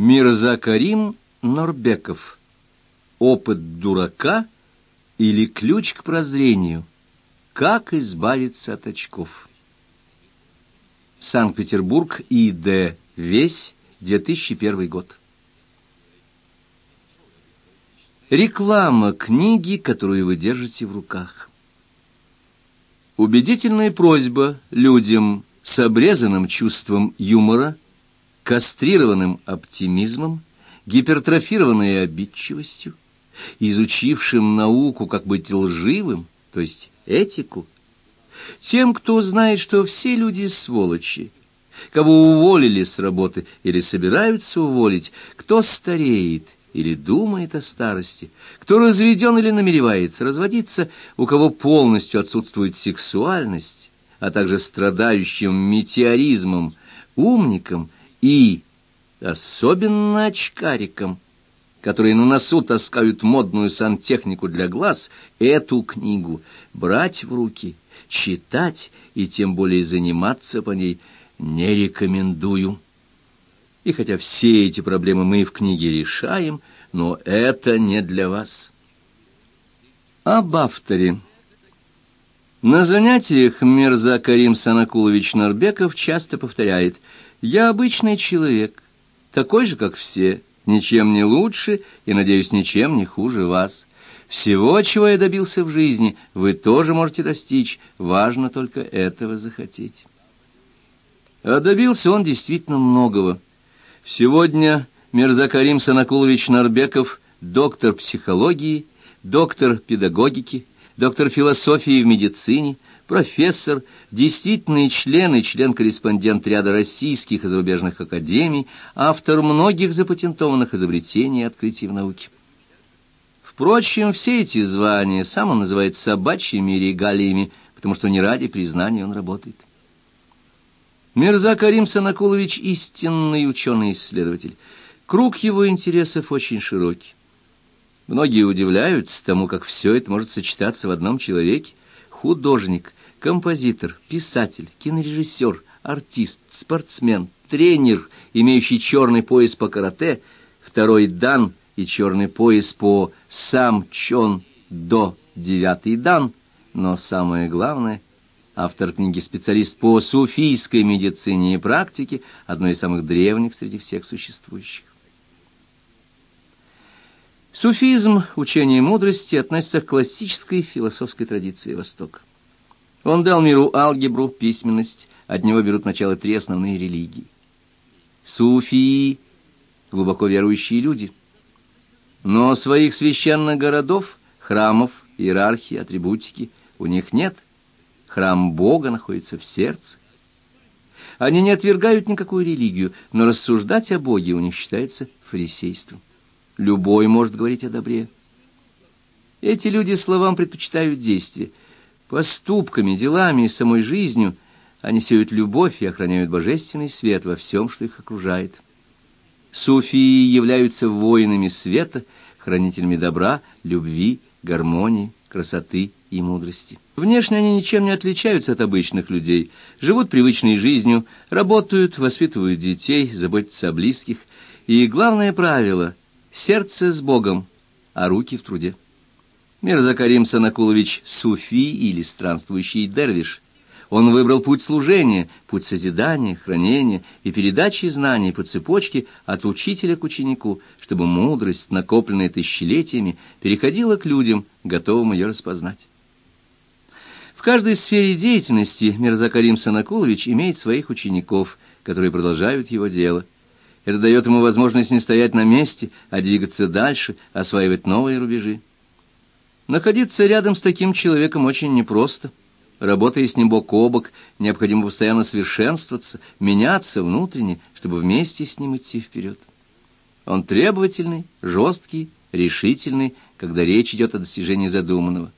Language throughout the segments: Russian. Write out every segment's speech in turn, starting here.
Мирза Норбеков. Опыт дурака или ключ к прозрению. Как избавиться от очков. Санкт-Петербург, И.Д. Весь, 2001 год. Реклама книги, которую вы держите в руках. Убедительная просьба людям с обрезанным чувством юмора, кастрированным оптимизмом, гипертрофированной обидчивостью, изучившим науку, как быть лживым, то есть этику, тем, кто знает, что все люди сволочи, кого уволили с работы или собираются уволить, кто стареет или думает о старости, кто разведен или намеревается разводиться, у кого полностью отсутствует сексуальность, а также страдающим метеоризмом, умником и особенно очкариком, которые на носу таскают модную сантехнику для глаз, эту книгу брать в руки, читать и тем более заниматься по ней не рекомендую. И хотя все эти проблемы мы в книге решаем, но это не для вас. Об авторе. На занятиях Мирза Карим Санакулович Нарбеков часто повторяет «Я обычный человек, такой же, как все, ничем не лучше и, надеюсь, ничем не хуже вас. Всего, чего я добился в жизни, вы тоже можете достичь, важно только этого захотеть». А добился он действительно многого. Сегодня Мирза Карим Санакулович Нарбеков – доктор психологии, доктор педагогики, доктор философии в медицине, профессор, действительный член и член-корреспондент ряда российских и зарубежных академий, автор многих запатентованных изобретений и открытий в науке. Впрочем, все эти звания сам он называет собачьими регалиями, потому что не ради признания он работает. Мирза Карим Санакулович — истинный ученый-исследователь. Круг его интересов очень широкий. Многие удивляются тому, как все это может сочетаться в одном человеке. Художник, композитор, писатель, кинорежиссер, артист, спортсмен, тренер, имеющий черный пояс по карате, второй дан и черный пояс по сам чон до девятый дан, но самое главное — автор книги «Специалист по суфийской медицине и практике», одной из самых древних среди всех существующих. Суфизм, учение мудрости, относится к классической философской традиции Востока. Он дал миру алгебру, письменность, от него берут начало три основные религии. Суфии — глубоко верующие люди. Но своих священных городов, храмов, иерархии, атрибутики у них нет. Храм Бога находится в сердце. Они не отвергают никакую религию, но рассуждать о Боге у них считается фарисейством. Любой может говорить о добре. Эти люди словам предпочитают действия. Поступками, делами и самой жизнью они сеют любовь и охраняют божественный свет во всем, что их окружает. Суфии являются воинами света, хранителями добра, любви, гармонии, красоты и мудрости. Внешне они ничем не отличаются от обычных людей, живут привычной жизнью, работают, воспитывают детей, заботятся о близких. И главное правило Сердце с Богом, а руки в труде. Мирза Карим Санакулович суфи или странствующий дервиш. Он выбрал путь служения, путь созидания, хранения и передачи знаний по цепочке от учителя к ученику, чтобы мудрость, накопленная тысячелетиями, переходила к людям, готовым ее распознать. В каждой сфере деятельности Мирза Карим Санакулович имеет своих учеников, которые продолжают его дело – это дает ему возможность не стоять на месте, а двигаться дальше, осваивать новые рубежи. Находиться рядом с таким человеком очень непросто. Работая с ним бок о бок, необходимо постоянно совершенствоваться, меняться внутренне, чтобы вместе с ним идти вперед. Он требовательный, жесткий, решительный, когда речь идет о достижении задуманного.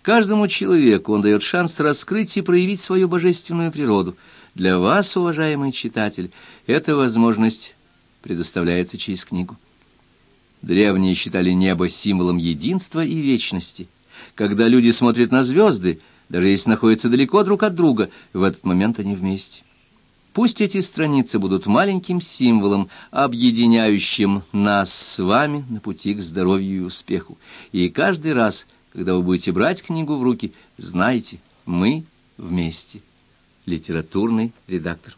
Каждому человеку он дает шанс раскрыть и проявить свою божественную природу. Для вас, уважаемый читатель, эта возможность предоставляется через книгу. Древние считали небо символом единства и вечности. Когда люди смотрят на звезды, даже если находятся далеко друг от друга, в этот момент они вместе. Пусть эти страницы будут маленьким символом, объединяющим нас с вами на пути к здоровью и успеху. И каждый раз, когда вы будете брать книгу в руки, знайте, мы вместе. Литературный редактор.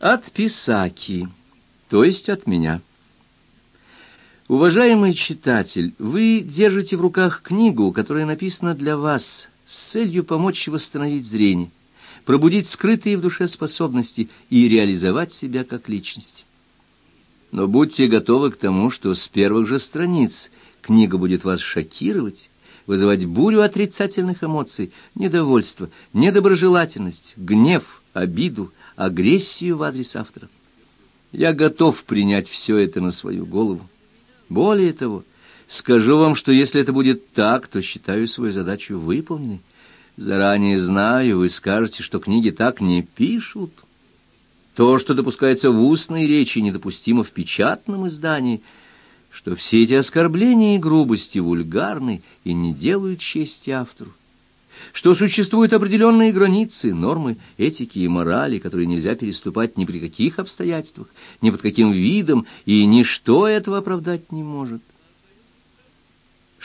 От Писаки, то есть от меня. Уважаемый читатель, вы держите в руках книгу, которая написана для вас с целью помочь восстановить зрение пробудить скрытые в душе способности и реализовать себя как личность. Но будьте готовы к тому, что с первых же страниц книга будет вас шокировать, вызывать бурю отрицательных эмоций, недовольство, недоброжелательность, гнев, обиду, агрессию в адрес автора. Я готов принять все это на свою голову. Более того, скажу вам, что если это будет так, то считаю свою задачу выполненной. Заранее знаю, вы скажете, что книги так не пишут. То, что допускается в устной речи, недопустимо в печатном издании, что все эти оскорбления и грубости вульгарны и не делают чести автору, что существуют определенные границы, нормы этики и морали, которые нельзя переступать ни при каких обстоятельствах, ни под каким видом, и ничто этого оправдать не может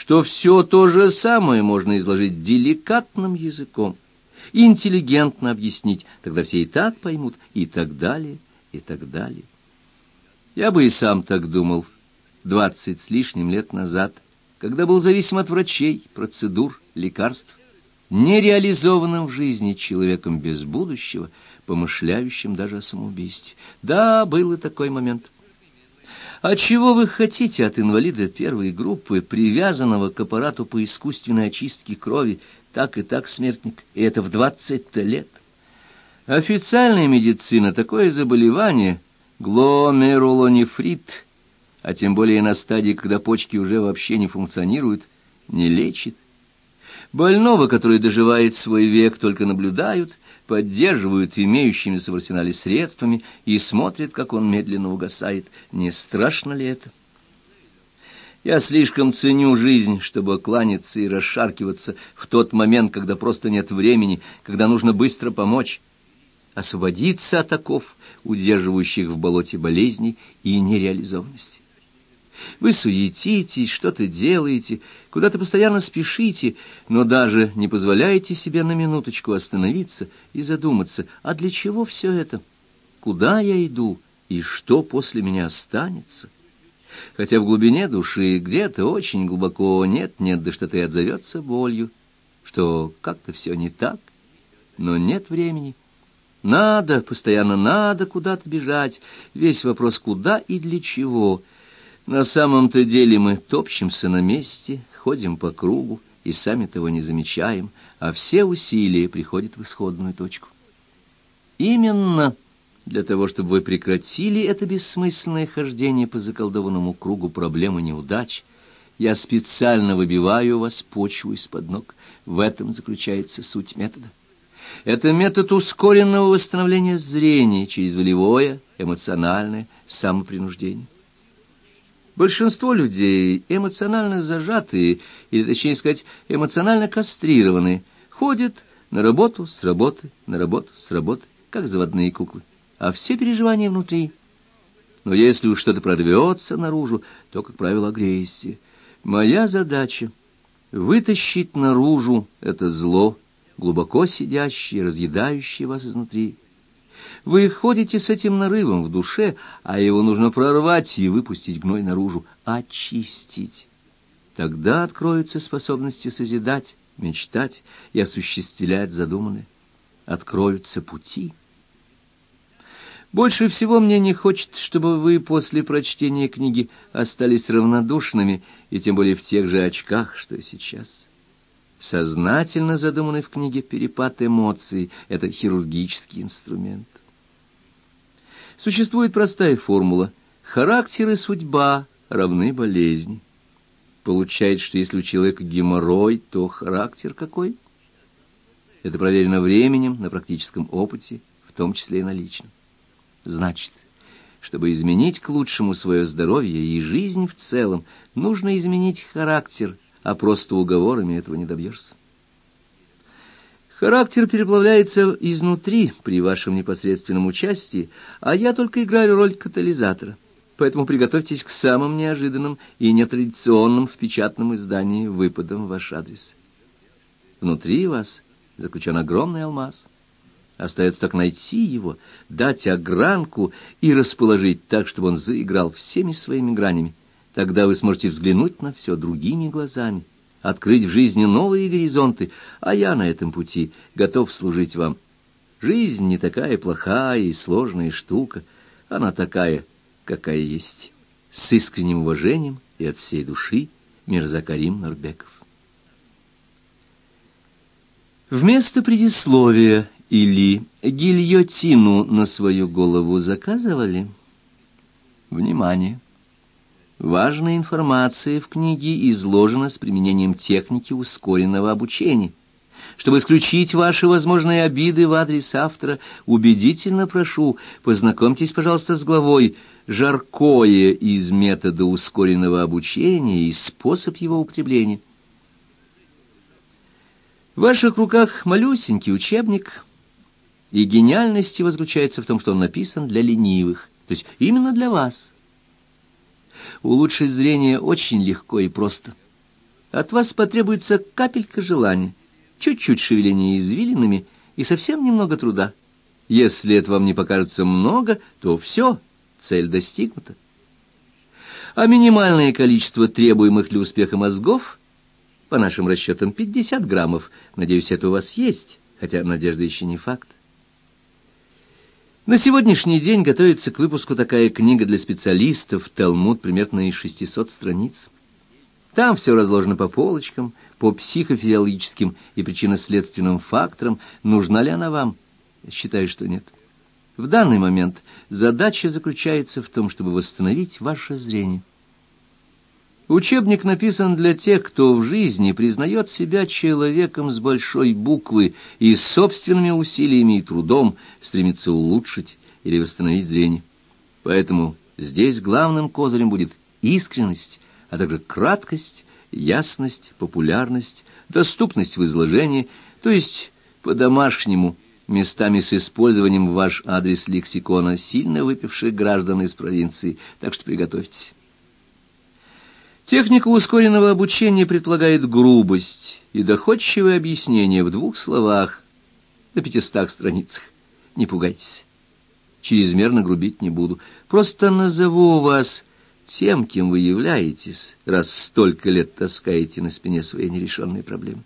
что все то же самое можно изложить деликатным языком, интеллигентно объяснить, тогда все и так поймут, и так далее, и так далее. Я бы и сам так думал двадцать с лишним лет назад, когда был зависим от врачей, процедур, лекарств, нереализованным в жизни человеком без будущего, помышляющим даже о самоубийстве. Да, был и такой момент. А чего вы хотите от инвалида первой группы, привязанного к аппарату по искусственной очистке крови, так и так смертник, и это в двадцать-то лет? Официальная медицина такое заболевание гломерулонефрит, а тем более на стадии, когда почки уже вообще не функционируют, не лечит. Больного, который доживает свой век, только наблюдают, поддерживают имеющимися в арсенале средствами и смотрят, как он медленно угасает. Не страшно ли это? Я слишком ценю жизнь, чтобы кланяться и расшаркиваться в тот момент, когда просто нет времени, когда нужно быстро помочь, освободиться от оков, удерживающих в болоте болезней и нереализованности. Вы суетитесь, что-то делаете, куда-то постоянно спешите, но даже не позволяете себе на минуточку остановиться и задуматься, а для чего все это? Куда я иду и что после меня останется? Хотя в глубине души, где-то очень глубоко, нет-нет, да что-то и отзовется болью, что как-то все не так, но нет времени. Надо, постоянно надо куда-то бежать. Весь вопрос, куда и для чего — на самом-то деле мы топчемся на месте, ходим по кругу и сами того не замечаем, а все усилия приходят в исходную точку. Именно для того, чтобы вы прекратили это бессмысленное хождение по заколдованному кругу проблемы неудач, я специально выбиваю вас почву из-под ног. В этом заключается суть метода. Это метод ускоренного восстановления зрения через волевое, эмоциональное самопринуждение. Большинство людей эмоционально зажатые, или, точнее сказать, эмоционально кастрированные, ходят на работу, с работы, на работу, с работы, как заводные куклы, а все переживания внутри. Но если уж что-то прорвется наружу, то, как правило, агрессия. Моя задача — вытащить наружу это зло, глубоко сидящее, разъедающее вас изнутри. Вы ходите с этим нарывом в душе, а его нужно прорвать и выпустить гной наружу, очистить. Тогда откроются способности созидать, мечтать и осуществлять задуманное. Откроются пути. Больше всего мне не хочется, чтобы вы после прочтения книги остались равнодушными, и тем более в тех же очках, что и сейчас. Сознательно задуманный в книге перепад эмоций — это хирургический инструмент. Существует простая формула. Характер и судьба равны болезни. Получается, что если у человека геморрой, то характер какой? Это проверено временем, на практическом опыте, в том числе и на личном. Значит, чтобы изменить к лучшему свое здоровье и жизнь в целом, нужно изменить характер, а просто уговорами этого не добьешься. Характер переплавляется изнутри при вашем непосредственном участии, а я только играю роль катализатора. Поэтому приготовьтесь к самым неожиданным и нетрадиционным в печатном издании выпадам в ваш адрес. Внутри вас заключен огромный алмаз. Остается так найти его, дать огранку и расположить так, чтобы он заиграл всеми своими гранями. Тогда вы сможете взглянуть на все другими глазами открыть в жизни новые горизонты, а я на этом пути готов служить вам. Жизнь не такая плохая и сложная штука, она такая, какая есть. С искренним уважением и от всей души Мирзакарим Нарбеков. Вместо предисловия или гильотину на свою голову заказывали? Внимание! Важная информация в книге изложена с применением техники ускоренного обучения. Чтобы исключить ваши возможные обиды в адрес автора, убедительно прошу, познакомьтесь, пожалуйста, с главой «Жаркое из метода ускоренного обучения и способ его употребления». В ваших руках малюсенький учебник, и гениальность его заключается в том, что он написан для ленивых, то есть именно для вас – Улучшить зрение очень легко и просто. От вас потребуется капелька желания, чуть-чуть шевеления извилинами и совсем немного труда. Если это вам не покажется много, то все, цель достигнута. А минимальное количество требуемых для успеха мозгов, по нашим расчетам, 50 граммов. Надеюсь, это у вас есть, хотя надежда еще не факт. На сегодняшний день готовится к выпуску такая книга для специалистов, Талмуд примерно из 600 страниц. Там все разложено по полочкам, по психофизиологическим и причинно-следственным факторам. Нужна ли она вам? Считаю, что нет. В данный момент задача заключается в том, чтобы восстановить ваше зрение. Учебник написан для тех, кто в жизни признает себя человеком с большой буквы и собственными усилиями и трудом стремится улучшить или восстановить зрение. Поэтому здесь главным козырем будет искренность, а также краткость, ясность, популярность, доступность в изложении, то есть по-домашнему, местами с использованием в ваш адрес лексикона сильно выпивших граждан из провинции, так что приготовьтесь. Техника ускоренного обучения предполагает грубость и доходчивое объяснение в двух словах на пятистах страницах. Не пугайтесь. Чрезмерно грубить не буду. Просто назову вас тем, кем вы являетесь, раз столько лет таскаете на спине свои нерешенные проблемы.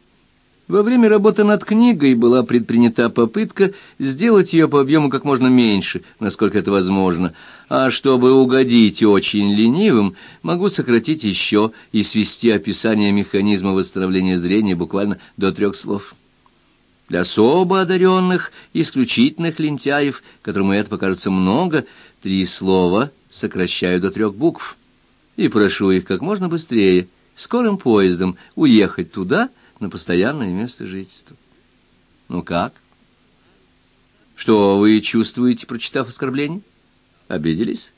Во время работы над книгой была предпринята попытка сделать ее по объему как можно меньше, насколько это возможно, а чтобы угодить очень ленивым, могу сократить еще и свести описание механизма восстановления зрения буквально до трех слов. Для особо одаренных, исключительных лентяев, которым это покажется много, три слова сокращаю до трех букв и прошу их как можно быстрее, скорым поездом, уехать туда, на постоянное место жительства. Ну как? Что вы чувствуете, прочитав оскорбление? Обиделись?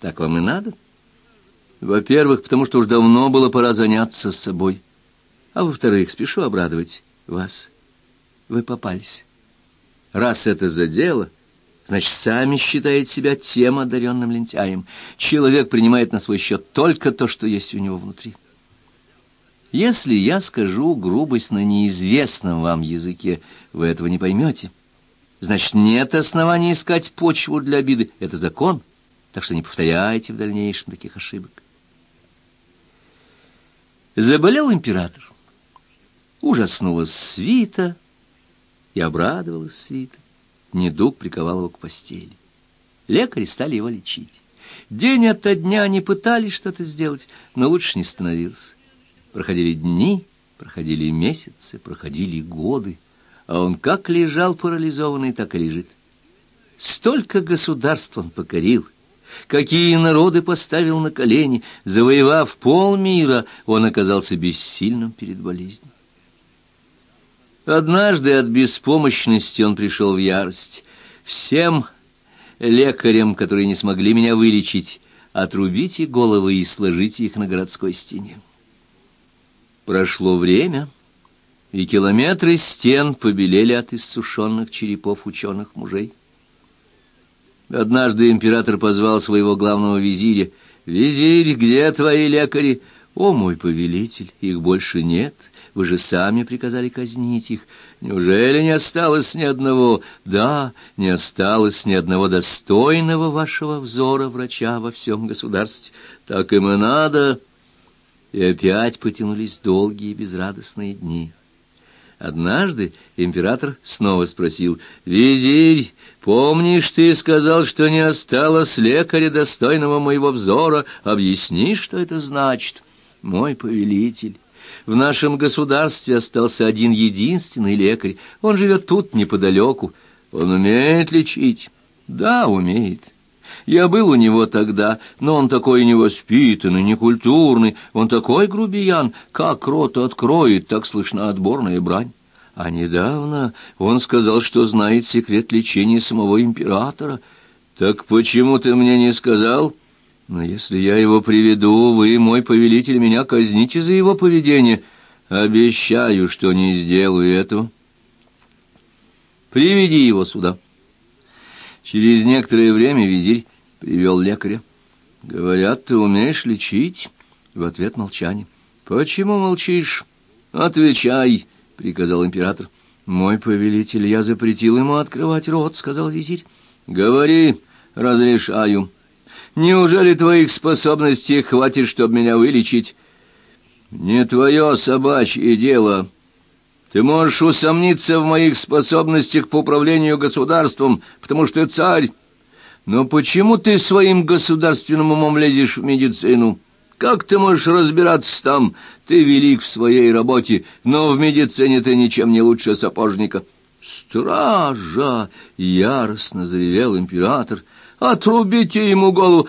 Так вам и надо. Во-первых, потому что уж давно было пора заняться собой. А во-вторых, спешу обрадовать вас. Вы попались. Раз это за дело, значит, сами считаете себя тем одаренным лентяем. Человек принимает на свой счет только то, что есть у него внутри. Если я скажу грубость на неизвестном вам языке, вы этого не поймете. Значит, нет оснований искать почву для обиды. Это закон, так что не повторяйте в дальнейшем таких ошибок. Заболел император. Ужаснулась свита и обрадовалась свита. Недуг приковал его к постели. Лекари стали его лечить. День ото дня они пытались что-то сделать, но лучше не становилось. Проходили дни, проходили месяцы, проходили годы, а он как лежал парализованный, так и лежит. Столько государств он покорил, какие народы поставил на колени, завоевав полмира, он оказался бессильным перед болезнью. Однажды от беспомощности он пришел в ярость. Всем лекарям, которые не смогли меня вылечить, отрубите головы и сложите их на городской стене. Прошло время, и километры стен побелели от иссушенных черепов ученых мужей. Однажды император позвал своего главного визиря. «Визирь, где твои лекари?» «О, мой повелитель, их больше нет. Вы же сами приказали казнить их. Неужели не осталось ни одного? Да, не осталось ни одного достойного вашего взора врача во всем государстве. Так им и надо». И опять потянулись долгие безрадостные дни. Однажды император снова спросил, «Визирь, помнишь, ты сказал, что не осталось лекаря, достойного моего взора? Объясни, что это значит?» «Мой повелитель, в нашем государстве остался один единственный лекарь. Он живет тут неподалеку. Он умеет лечить?» «Да, умеет». Я был у него тогда, но он такой невоспитанный, некультурный, он такой грубиян, как рот откроет, так слышна отборная брань. А недавно он сказал, что знает секрет лечения самого императора. Так почему ты мне не сказал? Но если я его приведу, вы, мой повелитель, меня казните за его поведение. Обещаю, что не сделаю этого. Приведи его сюда. Через некоторое время визирь привел лекаря. Говорят, ты умеешь лечить? В ответ молчание. Почему молчишь? Отвечай, приказал император. Мой повелитель, я запретил ему открывать рот, сказал визирь. Говори, разрешаю. Неужели твоих способностей хватит, чтобы меня вылечить? Не твое собачье дело. Ты можешь усомниться в моих способностях по управлению государством, потому что царь. Но почему ты своим государственным умом лезешь в медицину? Как ты можешь разбираться там? Ты велик в своей работе, но в медицине ты ничем не лучше сапожника. Стража! Яростно заревел император. Отрубите ему голову.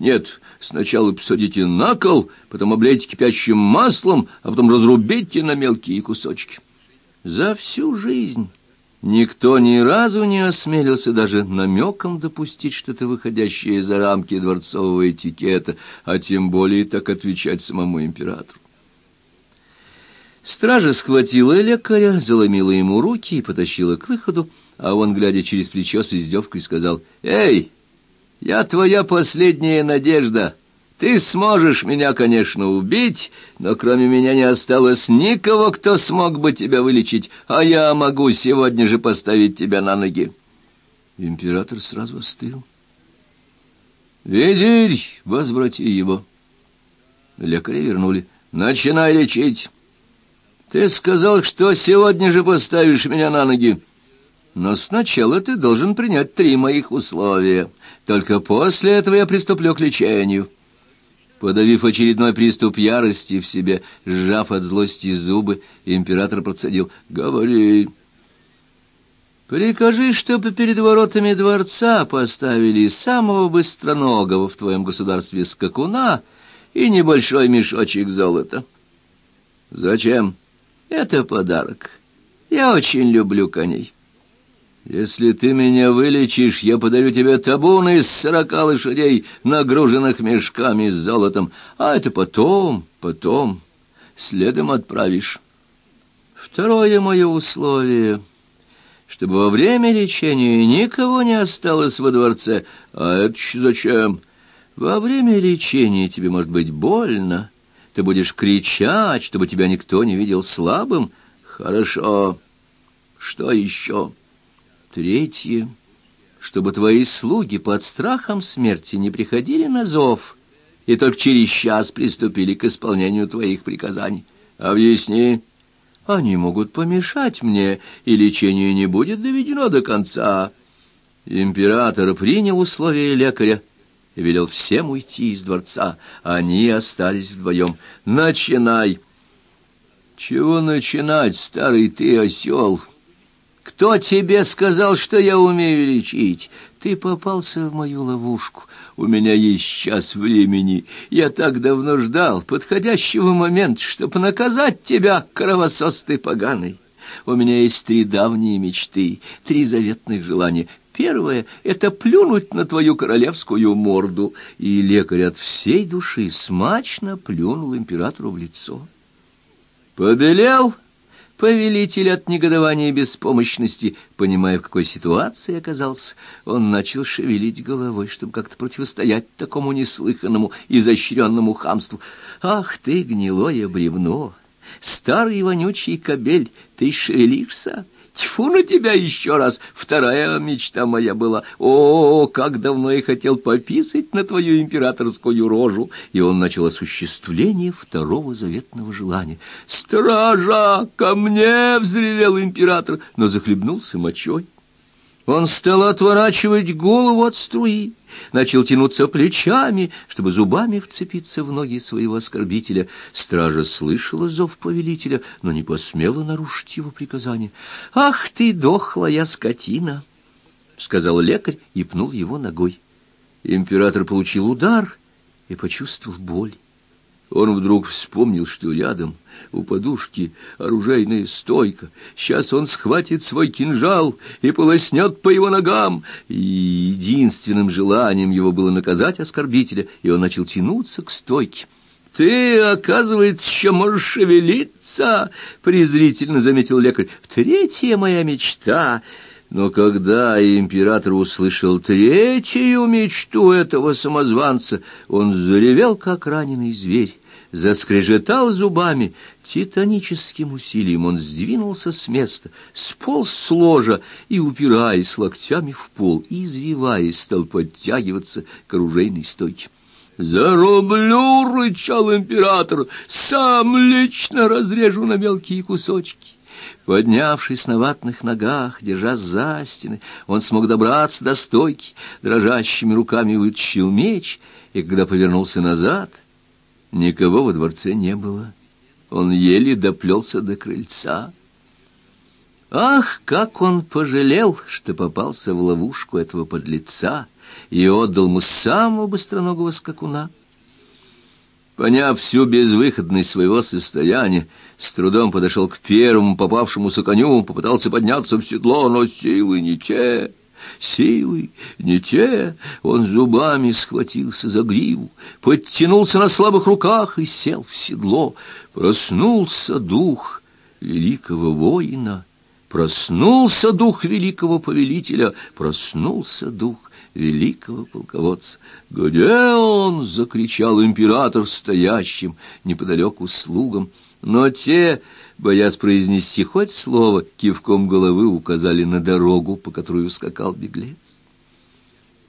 Нет, сначала посадите на кол, потом облейте кипящим маслом, а потом разрубите на мелкие кусочки. За всю жизнь Никто ни разу не осмелился даже намеком допустить что-то выходящее за рамки дворцового этикета, а тем более так отвечать самому императору. Стража схватила лекаря, заломила ему руки и потащила к выходу, а он, глядя через плечо с издевкой, сказал, «Эй, я твоя последняя надежда!» Ты сможешь меня, конечно, убить, но кроме меня не осталось никого, кто смог бы тебя вылечить, а я могу сегодня же поставить тебя на ноги. Император сразу остыл. Визирь, возврати его. Лекаря вернули. Начинай лечить. Ты сказал, что сегодня же поставишь меня на ноги. Но сначала ты должен принять три моих условия. Только после этого я приступлю к лечению. Подавив очередной приступ ярости в себе, сжав от злости зубы, император процедил «Говори». «Прикажи, чтобы перед воротами дворца поставили самого быстроногого в твоем государстве скакуна и небольшой мешочек золота». «Зачем?» «Это подарок. Я очень люблю коней». Если ты меня вылечишь, я подарю тебе табун из сорока лошадей, нагруженных мешками с золотом, а это потом, потом, следом отправишь. Второе мое условие, чтобы во время лечения никого не осталось во дворце. А это зачем? Во время лечения тебе может быть больно, ты будешь кричать, чтобы тебя никто не видел слабым. Хорошо. Что еще?» Третье, чтобы твои слуги под страхом смерти не приходили на зов и только через час приступили к исполнению твоих приказаний. Объясни. Они могут помешать мне, и лечение не будет доведено до конца. Император принял условия лекаря и велел всем уйти из дворца. Они остались вдвоем. «Начинай!» «Чего начинать, старый ты осел?» Кто тебе сказал, что я умею лечить? Ты попался в мою ловушку. У меня есть час времени. Я так давно ждал подходящего момента, чтобы наказать тебя, кровосос ты поганый. У меня есть три давние мечты, три заветных желания. Первое — это плюнуть на твою королевскую морду. И лекарь от всей души смачно плюнул императору в лицо. Побелел Повелитель от негодования и беспомощности, понимая, в какой ситуации оказался, он начал шевелить головой, чтобы как-то противостоять такому неслыханному, изощренному хамству. «Ах ты, гнилое бревно! Старый вонючий кобель, ты шевелишься?» Тьфу на тебя еще раз! Вторая мечта моя была. О, как давно я хотел пописать на твою императорскую рожу! И он начал осуществление второго заветного желания. «Стража! Ко мне!» — взревел император, но захлебнулся мочой. Он стал отворачивать голову от струи, начал тянуться плечами, чтобы зубами вцепиться в ноги своего оскорбителя. Стража слышала зов повелителя, но не посмела нарушить его приказание. «Ах ты, дохлая скотина!» — сказал лекарь и пнул его ногой. Император получил удар и почувствовал боль. Он вдруг вспомнил, что рядом, у подушки, оружейная стойка. Сейчас он схватит свой кинжал и полоснет по его ногам. И единственным желанием его было наказать оскорбителя, и он начал тянуться к стойке. «Ты, оказывается, еще можешь шевелиться!» — презрительно заметил лекарь. «Третья моя мечта!» Но когда император услышал третью мечту этого самозванца, он заревел, как раненый зверь заскрежетал зубами. Титаническим усилием он сдвинулся с места, сполз с ложа и, упираясь локтями в пол, извиваясь, стал подтягиваться к оружейной стойке. «Зарублю!» — рычал император. «Сам лично разрежу на мелкие кусочки!» Поднявшись на ватных ногах, держа за стены, он смог добраться до стойки, дрожащими руками вытащил меч, и когда повернулся назад — Никого во дворце не было. Он еле доплелся до крыльца. Ах, как он пожалел, что попался в ловушку этого подлеца и отдал ему самого быстроногого скакуна. Поняв всю безвыходность своего состояния, с трудом подошел к первому попавшемуся коню, попытался подняться в седло, но силы не те. Силы не те, он зубами схватился за гриву, подтянулся на слабых руках и сел в седло. Проснулся дух великого воина, проснулся дух великого повелителя, проснулся дух великого полководца. «Где он?» — закричал император стоящим неподалеку слугам. Но те боясь произнести хоть слово, кивком головы указали на дорогу, по которой ускакал беглец.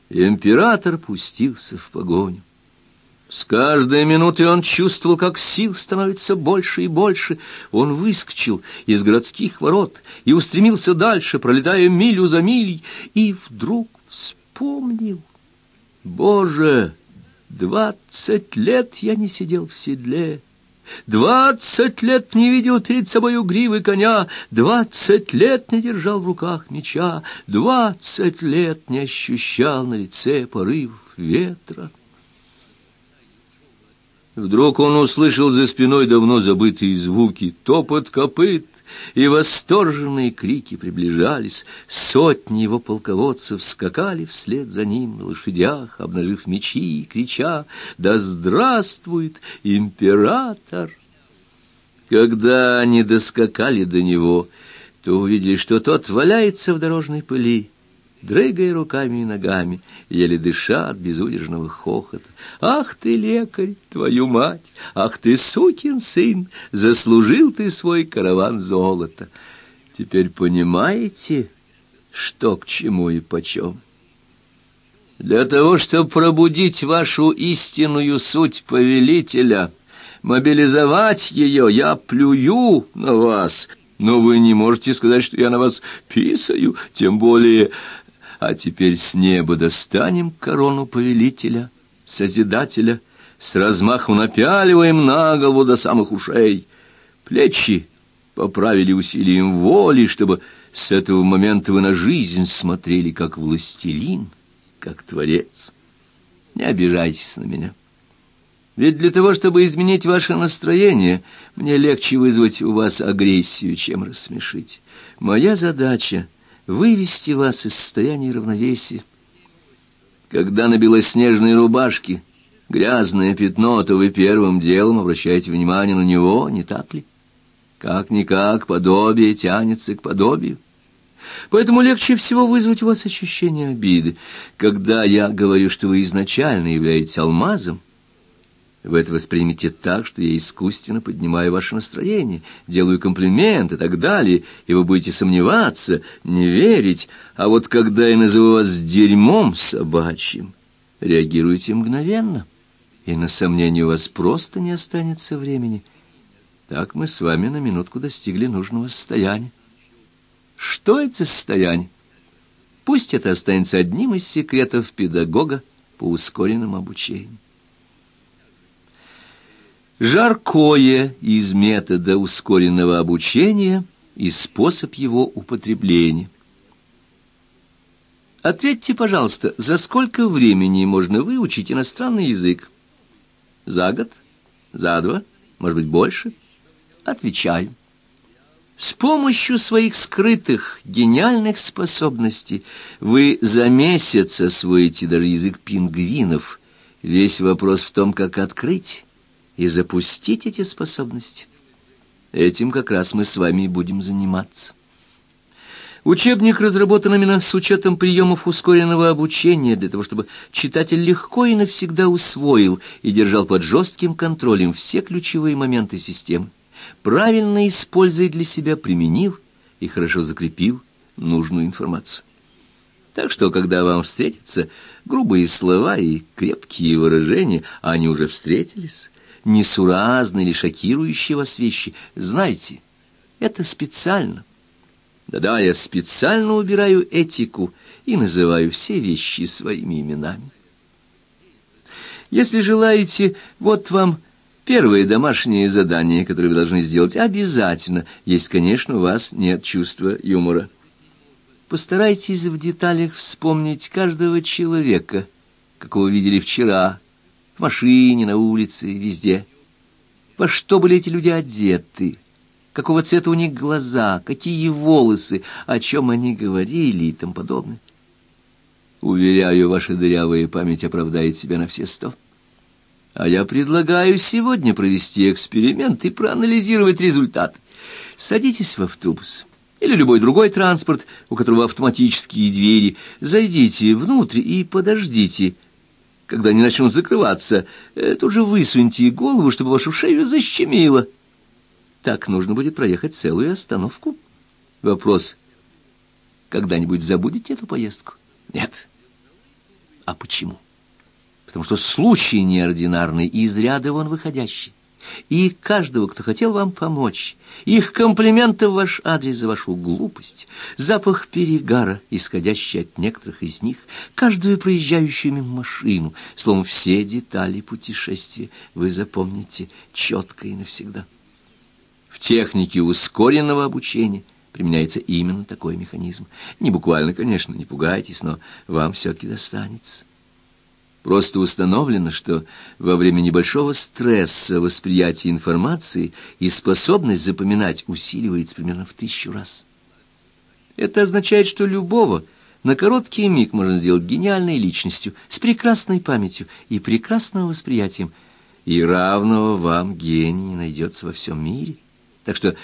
Император пустился в погоню. С каждой минутой он чувствовал, как сил становится больше и больше. Он выскочил из городских ворот и устремился дальше, пролетая милю за милей, и вдруг вспомнил. Боже, двадцать лет я не сидел в седле, Двадцать лет не видел перед собою гривы коня, двадцать лет не держал в руках меча, двадцать лет не ощущал на лице порыв ветра. Вдруг он услышал за спиной давно забытые звуки, топот копыт, и восторженные крики приближались. Сотни его полководцев скакали вслед за ним на лошадях, обнажив мечи, крича «Да здравствует император!» Когда они доскакали до него, то увидели, что тот валяется в дорожной пыли, дрыгая руками и ногами, еле дыша от безудержного хохота. «Ах ты, лекарь, твою мать! Ах ты, сукин сын! Заслужил ты свой караван золота! Теперь понимаете, что к чему и почем?» Для того, чтобы пробудить вашу истинную суть повелителя, мобилизовать ее, я плюю на вас, но вы не можете сказать, что я на вас писаю, тем более а теперь с неба достанем корону повелителя, созидателя, с размаху напяливаем на голову до самых ушей. Плечи поправили усилием воли, чтобы с этого момента вы на жизнь смотрели как властелин, как творец. Не обижайтесь на меня. Ведь для того, чтобы изменить ваше настроение, мне легче вызвать у вас агрессию, чем рассмешить. Моя задача — вывести вас из состояния равновесия. Когда на белоснежной рубашке грязное пятно, то вы первым делом обращаете внимание на него, не так ли? Как-никак подобие тянется к подобию. Поэтому легче всего вызвать у вас ощущение обиды. Когда я говорю, что вы изначально являетесь алмазом, вы это воспримете так, что я искусственно поднимаю ваше настроение, делаю комплимент и так далее, и вы будете сомневаться, не верить. А вот когда я назову вас дерьмом собачьим, реагируйте мгновенно, и на сомнение у вас просто не останется времени. Так мы с вами на минутку достигли нужного состояния. Что это состояние? Пусть это останется одним из секретов педагога по ускоренному обучению. Жаркое из метода ускоренного обучения и способ его употребления. Ответьте, пожалуйста, за сколько времени можно выучить иностранный язык? За год? За два? Может быть, больше? Отвечаю. С помощью своих скрытых, гениальных способностей вы за месяц освоите даже язык пингвинов. Весь вопрос в том, как открыть и запустить эти способности. Этим как раз мы с вами будем заниматься. Учебник разработан именно с учетом приемов ускоренного обучения, для того, чтобы читатель легко и навсегда усвоил и держал под жестким контролем все ключевые моменты системы правильно используя для себя, применил и хорошо закрепил нужную информацию. Так что, когда вам встретятся грубые слова и крепкие выражения, а они уже встретились, несуразные или шокирующие вас вещи, знайте, это специально. Да-да, я специально убираю этику и называю все вещи своими именами. Если желаете, вот вам Первое домашнее задание, которое вы должны сделать обязательно, есть, конечно, у вас нет чувства юмора. Постарайтесь в деталях вспомнить каждого человека, какого видели вчера, в машине, на улице, везде. Во что были эти люди одеты, какого цвета у них глаза, какие волосы, о чем они говорили и тому подобное. Уверяю, ваша дырявая память оправдает себя на все сто. А я предлагаю сегодня провести эксперимент и проанализировать результаты. Садитесь в автобус или любой другой транспорт, у которого автоматические двери. Зайдите внутрь и подождите, когда они начнут закрываться. Э, тут же высуньте голову, чтобы вашу шею защемило. Так нужно будет проехать целую остановку. Вопрос, когда-нибудь забудете эту поездку? Нет. А почему? потому что случай неординарный и из ряда вон выходящий. И каждого, кто хотел вам помочь, их комплименты в ваш адрес за вашу глупость, запах перегара, исходящий от некоторых из них, каждую проезжающую мимо машину, словом, все детали путешествия вы запомните четко и навсегда. В технике ускоренного обучения применяется именно такой механизм. Не буквально, конечно, не пугайтесь, но вам все-таки достанется. Просто установлено, что во время небольшого стресса восприятие информации и способность запоминать усиливается примерно в тысячу раз. Это означает, что любого на короткий миг можно сделать гениальной личностью, с прекрасной памятью и прекрасным восприятием, и равного вам гения не найдется во всем мире. Так что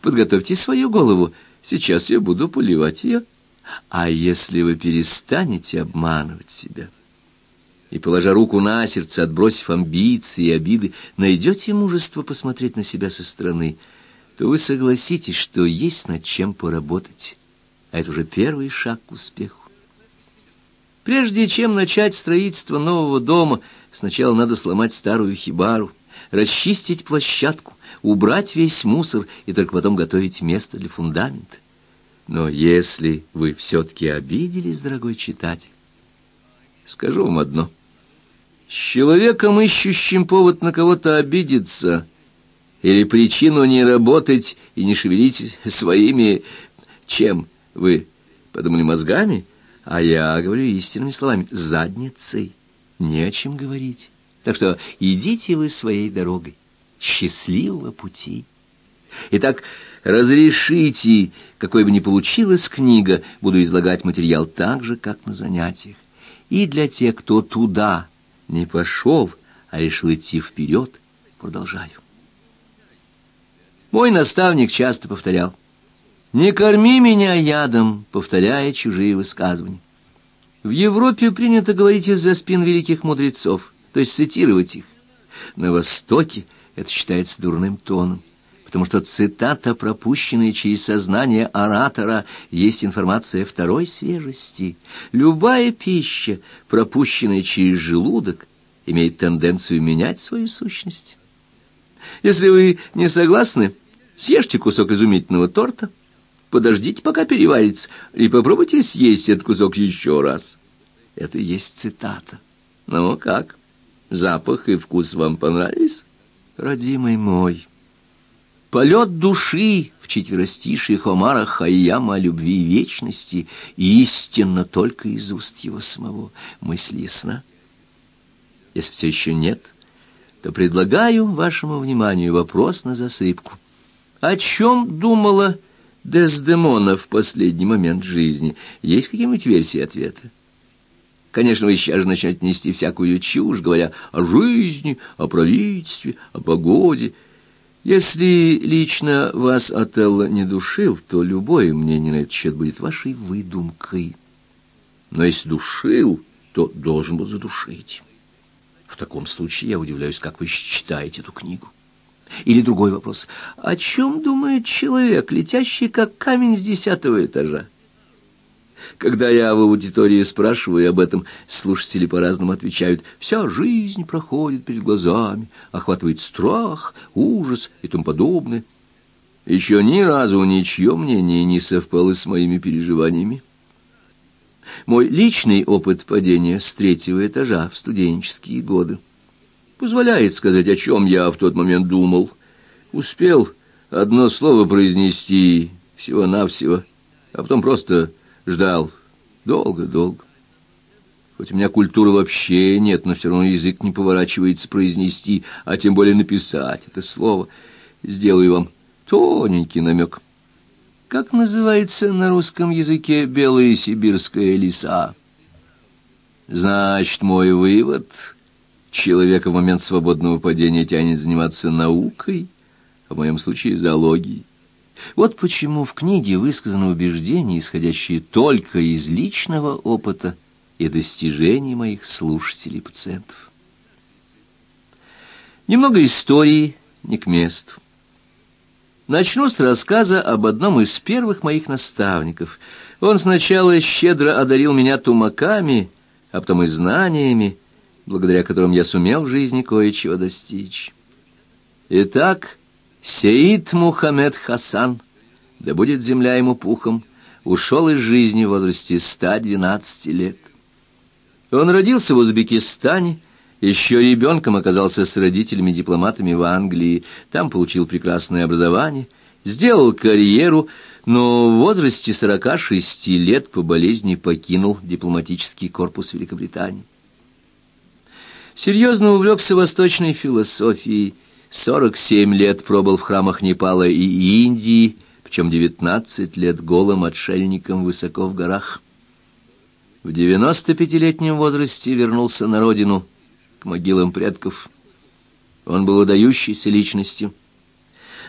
подготовьте свою голову, сейчас я буду поливать ее. А если вы перестанете обманывать себя и, положа руку на сердце, отбросив амбиции и обиды, найдете мужество посмотреть на себя со стороны, то вы согласитесь, что есть над чем поработать. А это уже первый шаг к успеху. Прежде чем начать строительство нового дома, сначала надо сломать старую хибару, расчистить площадку, убрать весь мусор и только потом готовить место для фундамента. Но если вы все-таки обиделись, дорогой читатель, скажу вам одно — с человеком, ищущим повод на кого-то обидеться или причину не работать и не шевелить своими... Чем вы подумали мозгами? А я говорю истинными словами, задницей. Не о чем говорить. Так что идите вы своей дорогой. Счастливого пути. Итак, разрешите, какой бы ни получилась книга, буду излагать материал так же, как на занятиях. И для тех, кто туда не пошел, а решил идти вперед, продолжаю. Мой наставник часто повторял, «Не корми меня ядом», повторяя чужие высказывания. В Европе принято говорить из-за спин великих мудрецов, то есть цитировать их. На Востоке это считается дурным тоном, потому что цитата, пропущенная через сознание оратора, есть информация второй свежести. Любая пища, пропущенная через желудок, имеет тенденцию менять свою сущность. Если вы не согласны, съешьте кусок изумительного торта, подождите, пока переварится, и попробуйте съесть этот кусок еще раз. Это и есть цитата. Ну как? Запах и вкус вам понравились? Родимый мой, полет души в четверостишие Хомара Хайяма о любви и вечности истинно только из уст его самого. Мысль ясна? Если все еще нет, то предлагаю вашему вниманию вопрос на засыпку. О чем думала Дездемона в последний момент жизни? Есть какие-нибудь версии ответа? Конечно, вы сейчас же начнете нести всякую чушь, говоря о жизни, о правительстве, о погоде. Если лично вас Отелло не душил, то любое мнение на этот счет будет вашей выдумкой. Но если душил, то должен был задушить. В таком случае я удивляюсь, как вы читаете эту книгу. Или другой вопрос. О чем думает человек, летящий как камень с десятого этажа? Когда я в аудитории спрашиваю об этом, слушатели по-разному отвечают. Вся жизнь проходит перед глазами, охватывает страх, ужас и тому подобное. Еще ни разу ничье мнение не совпало с моими переживаниями. Мой личный опыт падения с третьего этажа в студенческие годы позволяет сказать, о чем я в тот момент думал. Успел одно слово произнести всего-навсего, а потом просто ждал долго-долго. Хоть у меня культуры вообще нет, но все равно язык не поворачивается произнести, а тем более написать это слово. Сделаю вам тоненький намек — как называется на русском языке белая сибирская лиса? Значит, мой вывод — человека в момент свободного падения тянет заниматься наукой, а в моем случае зоологией. Вот почему в книге высказано убеждение, исходящее только из личного опыта и достижений моих слушателей-пациентов. Немного истории не к месту. Начну с рассказа об одном из первых моих наставников. Он сначала щедро одарил меня тумаками, а потом и знаниями, благодаря которым я сумел в жизни кое-чего достичь. Итак, Сеид Мухаммед Хасан, да будет земля ему пухом, ушел из жизни в возрасте 112 лет. Он родился в Узбекистане, еще ребенком оказался с родителями-дипломатами в Англии, там получил прекрасное образование, сделал карьеру, но в возрасте 46 лет по болезни покинул дипломатический корпус Великобритании. Серьезно увлекся восточной философией, 47 лет пробыл в храмах Непала и Индии, причем 19 лет голым отшельником высоко в горах. В 95-летнем возрасте вернулся на родину – к могилам предков. Он был выдающейся личностью.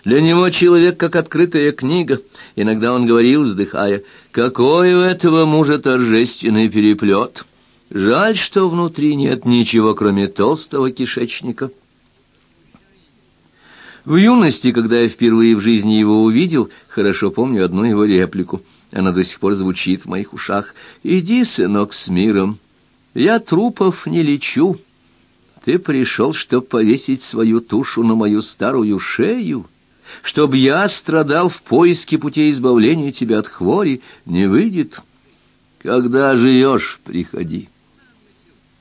Для него человек как открытая книга. Иногда он говорил, вздыхая, «Какой у этого мужа торжественный переплет! Жаль, что внутри нет ничего, кроме толстого кишечника». В юности, когда я впервые в жизни его увидел, хорошо помню одну его реплику. Она до сих пор звучит в моих ушах. «Иди, сынок, с миром. Я трупов не лечу». Ты пришел, чтоб повесить свою тушу на мою старую шею, чтоб я страдал в поиске путей избавления тебя от хвори, не выйдет. Когда живешь, приходи.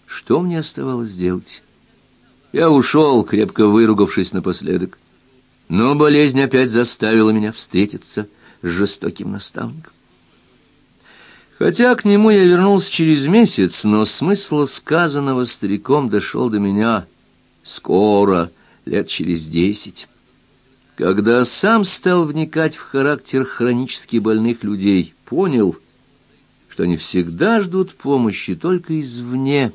Что мне оставалось делать? Я ушел, крепко выругавшись напоследок. Но болезнь опять заставила меня встретиться с жестоким наставником. Хотя к нему я вернулся через месяц, но смысл сказанного стариком дошел до меня скоро, лет через десять. Когда сам стал вникать в характер хронически больных людей, понял, что они всегда ждут помощи только извне,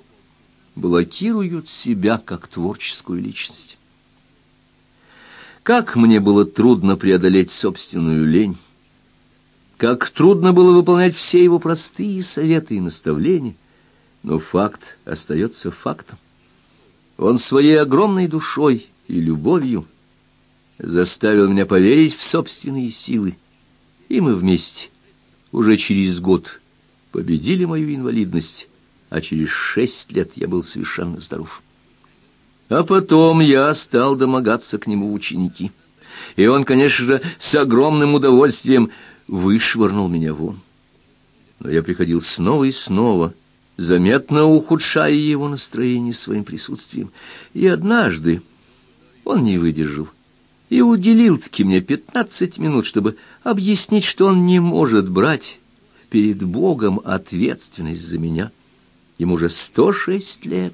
блокируют себя как творческую личность. Как мне было трудно преодолеть собственную лень. Как трудно было выполнять все его простые советы и наставления. Но факт остается фактом. Он своей огромной душой и любовью заставил меня поверить в собственные силы. И мы вместе уже через год победили мою инвалидность, а через шесть лет я был совершенно здоров. А потом я стал домогаться к нему ученики. И он, конечно же, с огромным удовольствием вышвырнул меня вон. Но я приходил снова и снова, заметно ухудшая его настроение своим присутствием. И однажды он не выдержал и уделил-таки мне пятнадцать минут, чтобы объяснить, что он не может брать перед Богом ответственность за меня. Ему уже сто шесть лет.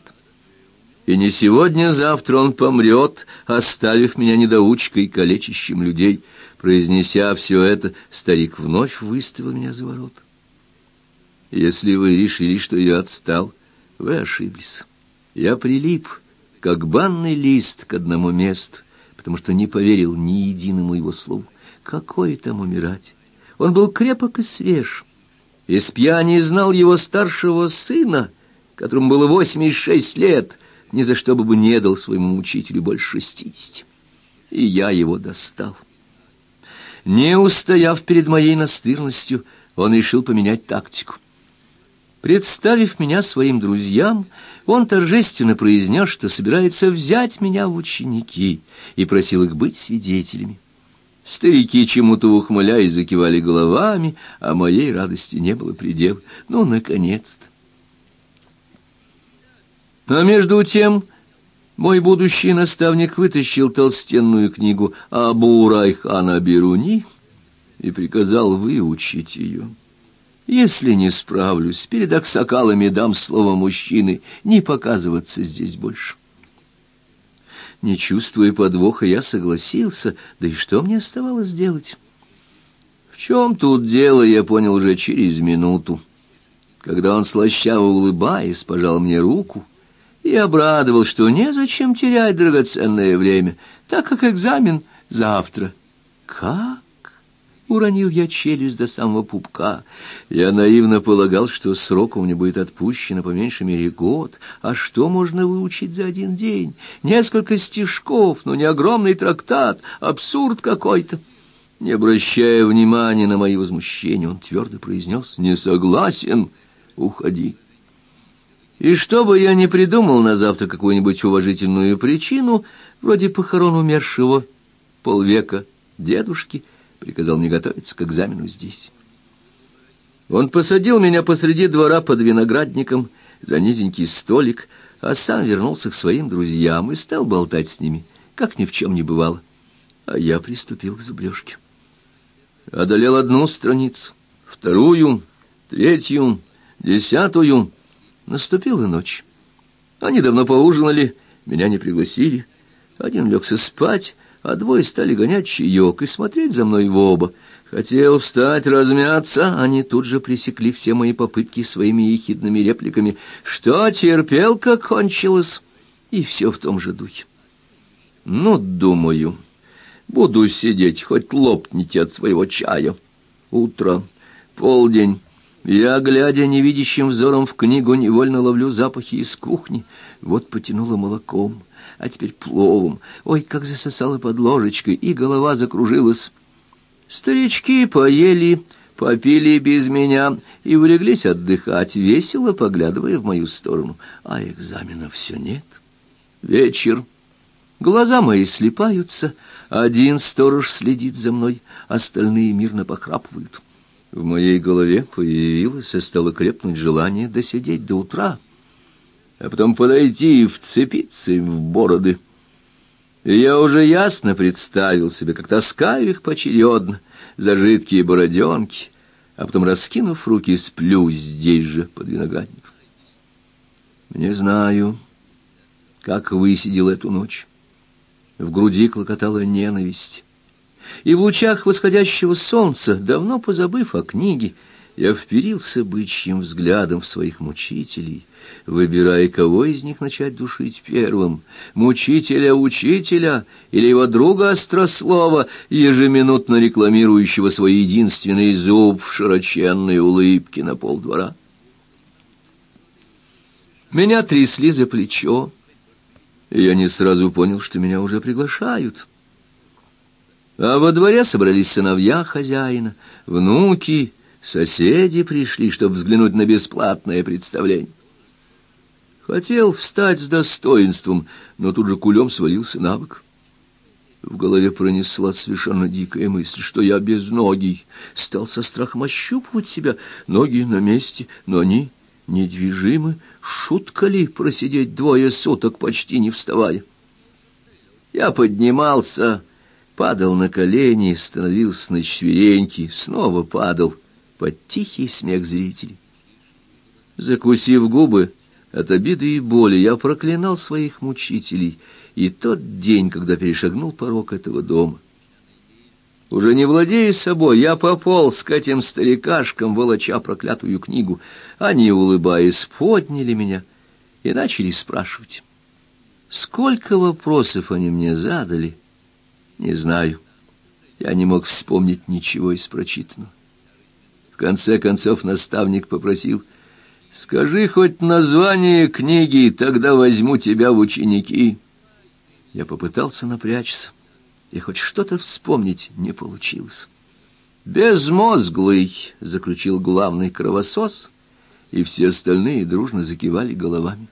И не сегодня-завтра он помрет, оставив меня недоучкой, калечащим людей. Произнеся все это, старик вновь выставил меня за ворот. Если вы решили, что я отстал, вы ошиблись. Я прилип, как банный лист к одному месту, потому что не поверил ни единому его слову. Какое там умирать? Он был крепок и свеж. Из пьяни знал его старшего сына, которому было восемьдесят шесть лет, ни за что бы не дал своему учителю больше шестидесяти. И я его достал. Не устояв перед моей настырностью, он решил поменять тактику. Представив меня своим друзьям, он торжественно произнес, что собирается взять меня в ученики, и просил их быть свидетелями. Старики, чему-то ухмыляясь, закивали головами, а моей радости не было предела. Ну, наконец-то! А между тем мой будущий наставник вытащил толстенную книгу Абу Райхана Беруни и приказал выучить ее. Если не справлюсь, перед аксакалами дам слово мужчины не показываться здесь больше. Не чувствуя подвоха, я согласился, да и что мне оставалось делать? В чем тут дело, я понял уже через минуту, когда он, слащаво улыбаясь, пожал мне руку и обрадовал, что незачем терять драгоценное время, так как экзамен завтра. Как? Уронил я челюсть до самого пупка. Я наивно полагал, что срок у меня будет отпущено по меньшей мере год. А что можно выучить за один день? Несколько стишков, но не огромный трактат. Абсурд какой-то. Не обращая внимания на мои возмущения, он твердо произнес «Не согласен, уходи». И чтобы я не придумал на завтра какую-нибудь уважительную причину, вроде похорон умершего полвека дедушки, приказал мне готовиться к экзамену здесь. Он посадил меня посреди двора под виноградником за низенький столик, а сам вернулся к своим друзьям и стал болтать с ними, как ни в чем не бывало. А я приступил к зубрежке. Одолел одну страницу, вторую, третью, десятую. Наступила ночь. Они давно поужинали, меня не пригласили. Один легся спать, а двое стали гонять чаек и смотреть за мной в оба. Хотел встать, размяться, они тут же пресекли все мои попытки своими ехидными репликами. Что, терпелка кончилась? И все в том же духе. Ну, думаю, буду сидеть, хоть лопните от своего чая. Утро, полдень. Я, глядя невидящим взором в книгу, невольно ловлю запахи из кухни. Вот потянуло молоком а теперь пловом. Ой, как засосало под ложечкой, и голова закружилась. Старички поели, попили без меня и улеглись отдыхать, весело поглядывая в мою сторону. А экзамена все нет. Вечер. Глаза мои слепаются, один сторож следит за мной, остальные мирно похрапывают. В моей голове появилось и стало крепнуть желание досидеть до утра — а потом подойти и вцепиться им в бороды. И я уже ясно представил себе, как таскаю их поочередно за жидкие бороденки, а потом, раскинув руки, сплю здесь же, под виноградником. Не знаю, как высидел эту ночь. В груди клокотала ненависть. И в лучах восходящего солнца, давно позабыв о книге, Я вперился бычьим взглядом в своих мучителей, выбирая, кого из них начать душить первым, мучителя-учителя или его друга Острослова, ежеминутно рекламирующего свой единственный зуб в широченной улыбке на полдвора. Меня трясли за плечо, и я не сразу понял, что меня уже приглашают. А во дворе собрались сыновья хозяина, внуки, соседи пришли, чтобы взглянуть на бесплатное представление. Хотел встать с достоинством, но тут же кулем свалился на бок. В голове пронеслась совершенно дикая мысль, что я без ноги. Стал со страхом ощупывать себя, ноги на месте, но они недвижимы. Шутка ли просидеть двое суток, почти не вставая? Я поднимался падал на колени, становился на четвереньки, снова падал под тихий смех зрителей. Закусив губы от обиды и боли, я проклинал своих мучителей и тот день, когда перешагнул порог этого дома. Уже не владея собой, я пополз к этим старикашкам, волоча проклятую книгу. Они, улыбаясь, подняли меня и начали спрашивать. Сколько вопросов они мне задали — не знаю. Я не мог вспомнить ничего из прочитанного. В конце концов наставник попросил, «Скажи хоть название книги, тогда возьму тебя в ученики». Я попытался напрячься, и хоть что-то вспомнить не получилось. «Безмозглый», — заключил главный кровосос, и все остальные дружно закивали головами.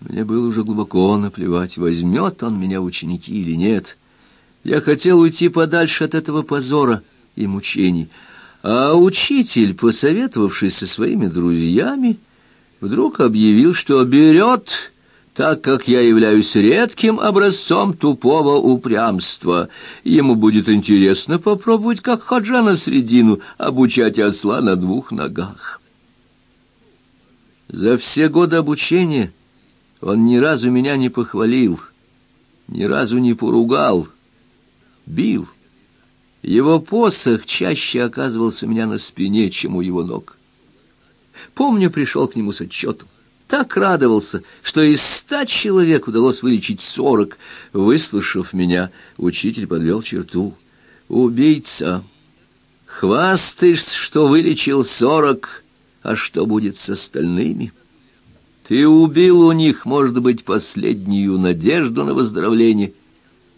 Мне было уже глубоко наплевать, возьмет он меня в ученики или нет. Я хотел уйти подальше от этого позора и мучений, а учитель, посоветовавшись со своими друзьями, вдруг объявил, что берет, так как я являюсь редким образцом тупого упрямства. Ему будет интересно попробовать, как Хаджа на средину, обучать осла на двух ногах. За все годы обучения он ни разу меня не похвалил, ни разу не поругал, бил. Его посох чаще оказывался у меня на спине, чем у его ног. Помню, пришел к нему с отчетом. Так радовался, что из ста человек удалось вылечить сорок. Выслушав меня, учитель подвел черту. «Убийца! Хвастаешься, что вылечил сорок, а что будет с остальными?» Ты убил у них, может быть, последнюю надежду на выздоровление,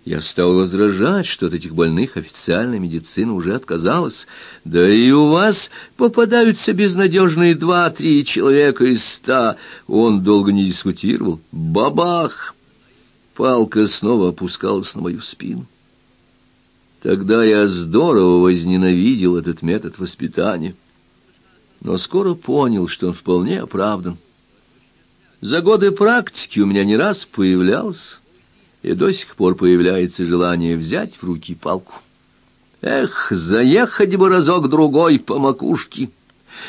я стал возражать, что от этих больных официальная медицина уже отказалась. Да и у вас попадаются безнадежные два-три человека из ста. Он долго не дискутировал. Бабах! Палка снова опускалась на мою спину. Тогда я здорово возненавидел этот метод воспитания. Но скоро понял, что он вполне оправдан. За годы практики у меня не раз появлялся и до сих пор появляется желание взять в руки палку. Эх, заехать бы разок-другой по макушке.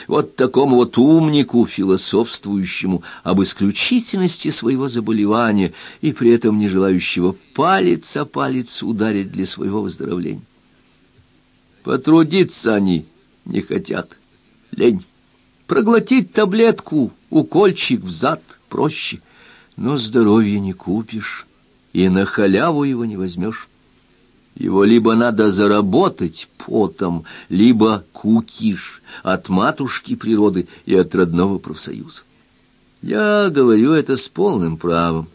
Вот такому вот умнику, философствующему об исключительности своего заболевания и при этом не желающего палец о палец ударить для своего выздоровления. Потрудиться они не хотят. Лень. Проглотить таблетку, укольчик в зад проще, но здоровье не купишь и на халяву его не возьмешь. Его либо надо заработать потом, либо кукиш от матушки природы и от родного профсоюза. Я говорю это с полным правом,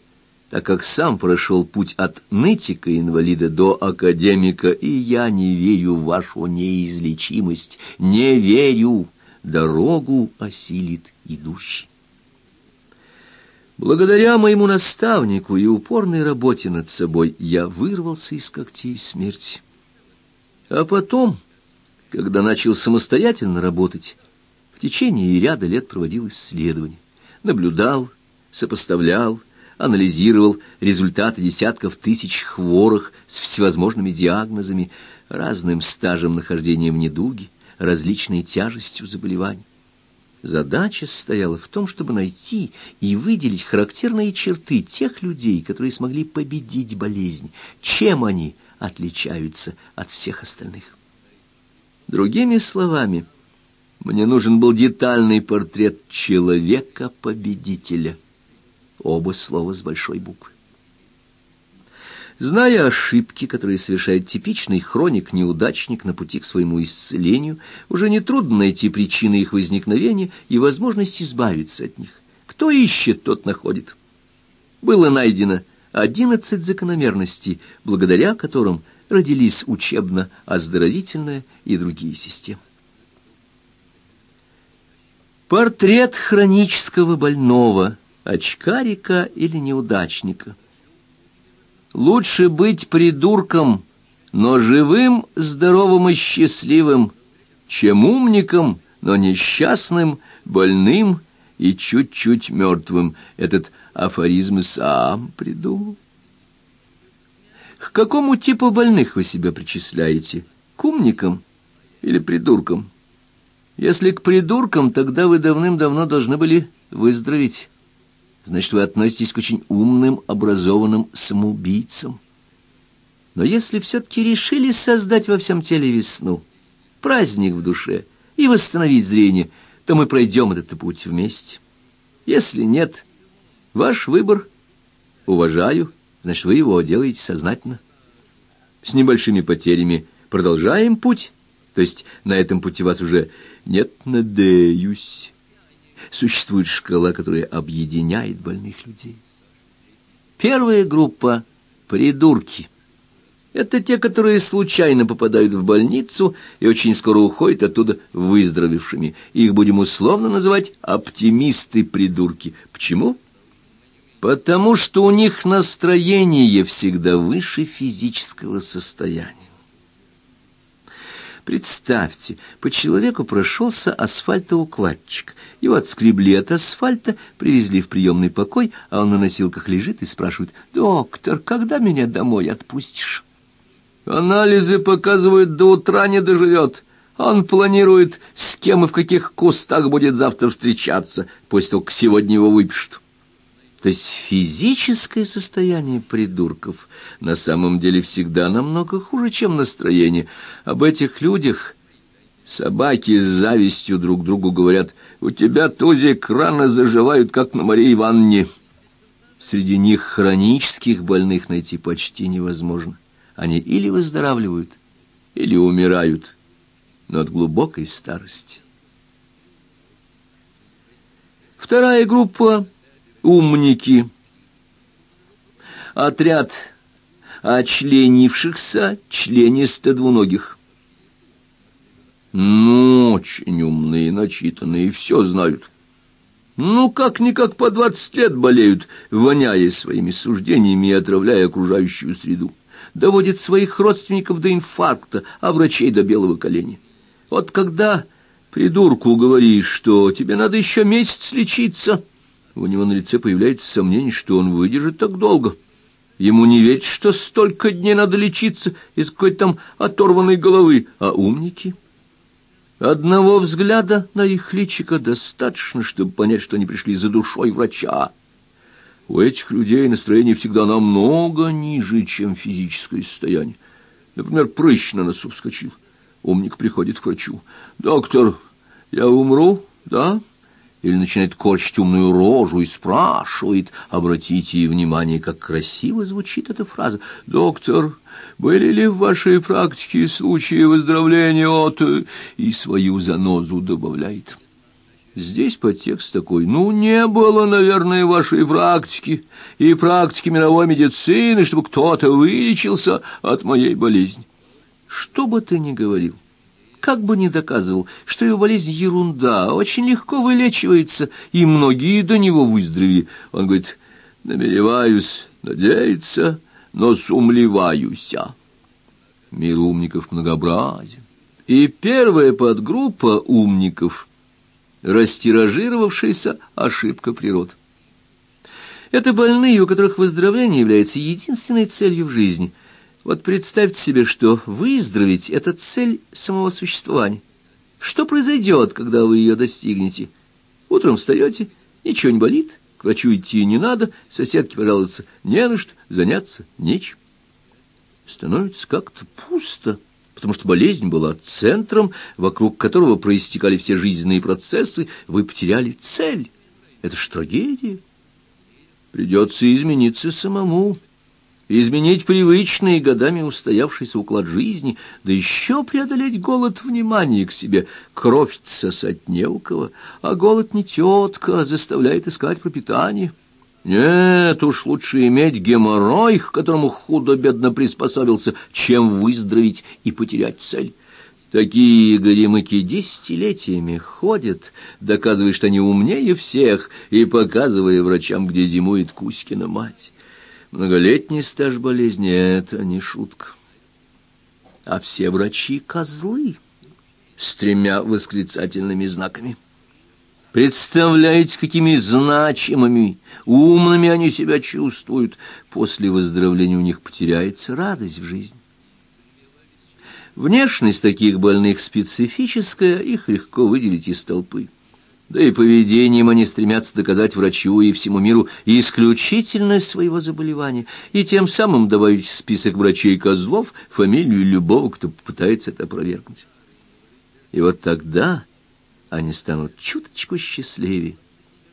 так как сам прошел путь от нытика-инвалида до академика, и я не верю в вашу неизлечимость, не верю, дорогу осилит идущий. Благодаря моему наставнику и упорной работе над собой я вырвался из когтей смерти. А потом, когда начал самостоятельно работать, в течение ряда лет проводил исследования, наблюдал, сопоставлял, анализировал результаты десятков тысяч хворых с всевозможными диагнозами, разным стажем нахождения в недуге, различной тяжестью заболеваний. Задача состояла в том, чтобы найти и выделить характерные черты тех людей, которые смогли победить болезнь, чем они отличаются от всех остальных. Другими словами, Мне нужен был детальный портрет человека-победителя. Оба слова с большой буквы. Зная ошибки, которые совершает типичный хроник-неудачник на пути к своему исцелению, уже нетрудно найти причины их возникновения и возможность избавиться от них. Кто ищет, тот находит. Было найдено одиннадцать закономерностей, благодаря которым родились учебно-оздоровительная и другие системы. Портрет хронического больного, очкарика или неудачника. Лучше быть придурком, но живым, здоровым и счастливым, чем умником, но несчастным, больным и чуть-чуть мертвым. Этот афоризм сам придумал. К какому типу больных вы себя причисляете? К умникам или придуркам? Если к придуркам, тогда вы давным-давно должны были выздороветь значит, вы относитесь к очень умным, образованным самоубийцам. Но если все-таки решили создать во всем теле весну, праздник в душе и восстановить зрение, то мы пройдем этот путь вместе. Если нет, ваш выбор уважаю, значит, вы его делаете сознательно. С небольшими потерями продолжаем путь, то есть на этом пути вас уже нет, надеюсь существует шкала, которая объединяет больных людей. Первая группа — придурки. Это те, которые случайно попадают в больницу и очень скоро уходят оттуда выздоровевшими. Их будем условно называть оптимисты-придурки. Почему? Потому что у них настроение всегда выше физического состояния. Представьте, по человеку прошелся асфальтоукладчик. Его отскребли от асфальта, привезли в приемный покой, а он на носилках лежит и спрашивает, «Доктор, когда меня домой отпустишь?» «Анализы показывают, до утра не доживет. Он планирует, с кем и в каких кустах будет завтра встречаться, после того, как сегодня его выпишут». То есть физическое состояние придурков на самом деле всегда намного хуже, чем настроение. Об этих людях собаки с завистью друг другу говорят, «У тебя, тузик, рано заживают, как на Марии Ивановне». Среди них хронических больных найти почти невозможно. Они или выздоравливают, или умирают, но от глубокой старости. Вторая группа умники. Отряд очленившихся членисто двуногих. Ну, очень умные, начитанные, все знают. Ну, как-никак по двадцать лет болеют, воняя своими суждениями и отравляя окружающую среду. Доводят своих родственников до инфаркта, а врачей до белого коленя. Вот когда придурку говоришь, что тебе надо еще месяц лечиться, у него на лице появляется сомнение, что он выдержит так долго. Ему не верить, что столько дней надо лечиться из какой-то там оторванной головы. А умники? Одного взгляда на их личико достаточно, чтобы понять, что они пришли за душой врача. У этих людей настроение всегда намного ниже, чем физическое состояние. Например, прыщ на носу вскочил. Умник приходит к врачу. «Доктор, я умру, да?» Или начинает корчить умную рожу и спрашивает, обратите внимание, как красиво звучит эта фраза. «Доктор, были ли в вашей практике случаи выздоровления от...» и свою занозу добавляет. Здесь подтекст такой, ну, не было, наверное, вашей практики и практики мировой медицины, чтобы кто-то вылечился от моей болезни. Что бы ты ни говорил, как бы ни доказывал, что его болезнь ерунда, очень легко вылечивается, и многие до него выздоровели. Он говорит, намереваюсь надеяться, но сумлеваюся. Мир умников многообразен. И первая подгруппа умников — растиражировавшаяся ошибка природ. Это больные, у которых выздоровление является единственной целью в жизни — вот представьте себе, что выздороветь — это цель самого существования. Что произойдет, когда вы ее достигнете? Утром встаете, ничего не болит, к врачу идти не надо, соседке пожаловаться не на что, заняться нечем. Становится как-то пусто, потому что болезнь была центром, вокруг которого проистекали все жизненные процессы, вы потеряли цель. Это ж трагедия. Придется измениться самому, изменить привычный годами устоявшийся уклад жизни, да еще преодолеть голод внимания к себе. Кровь сосать не у кого, а голод не тетка, заставляет искать пропитание. Нет, уж лучше иметь геморрой, к которому худо-бедно приспособился, чем выздороветь и потерять цель. Такие горемыки десятилетиями ходят, доказывая, что они умнее всех, и показывая врачам, где зимует Кузькина мать. Многолетний стаж болезни — это не шутка. А все врачи — козлы с тремя восклицательными знаками. Представляете, какими значимыми, умными они себя чувствуют. После выздоровления у них потеряется радость в жизни. Внешность таких больных специфическая, их легко выделить из толпы. Да и поведением они стремятся доказать врачу и всему миру исключительность своего заболевания, и тем самым добавить в список врачей-козлов фамилию любого, кто попытается это опровергнуть. И вот тогда они станут чуточку счастливее.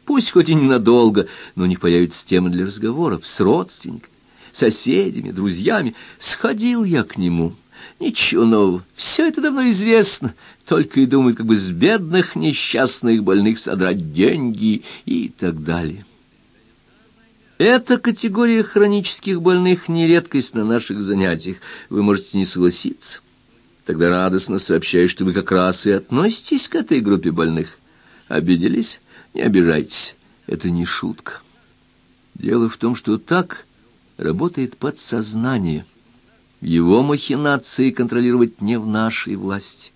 Пусть хоть и ненадолго, но у них появится тема для разговоров с родственниками, соседями, друзьями. Сходил я к нему Ничего нового. Все это давно известно. Только и думают, как бы с бедных несчастных больных содрать деньги и так далее. Эта категория хронических больных не редкость на наших занятиях. Вы можете не согласиться. Тогда радостно сообщаю, что вы как раз и относитесь к этой группе больных. Обиделись? Не обижайтесь. Это не шутка. Дело в том, что так работает подсознание – его махинации контролировать не в нашей власти.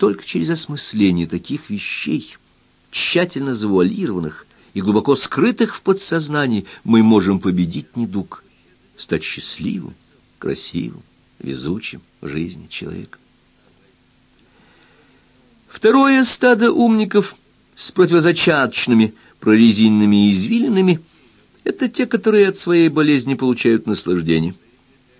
Только через осмысление таких вещей, тщательно завуалированных и глубоко скрытых в подсознании, мы можем победить недуг, стать счастливым, красивым, везучим в жизни человека. Второе стадо умников с противозачаточными прорезиненными извилинами — это те, которые от своей болезни получают наслаждение.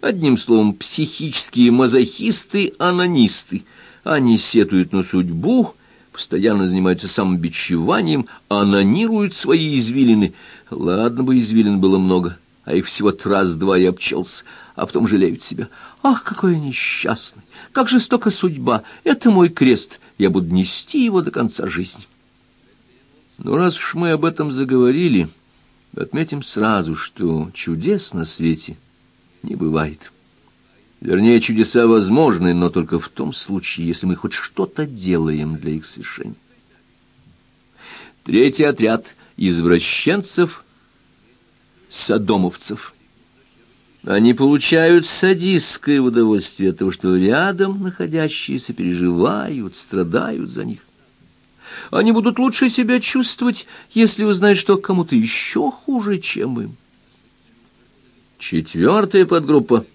Одним словом, психические мазохисты-анонисты. Они сетуют на судьбу, постоянно занимаются самобичеванием, анонируют свои извилины. Ладно бы извилин было много, а их всего раз-два и обчелся, а потом жалеют себя. Ах, какой я несчастный! Как жестока судьба! Это мой крест, я буду нести его до конца жизни. Но раз уж мы об этом заговорили, отметим сразу, что чудес на свете — не бывает. Вернее, чудеса возможны, но только в том случае, если мы хоть что-то делаем для их совершения. Третий отряд извращенцев, садомовцев. Они получают садистское удовольствие от того, что рядом находящиеся переживают, страдают за них. Они будут лучше себя чувствовать, если узнают, что кому-то еще хуже, чем им. Четвертая подгруппа —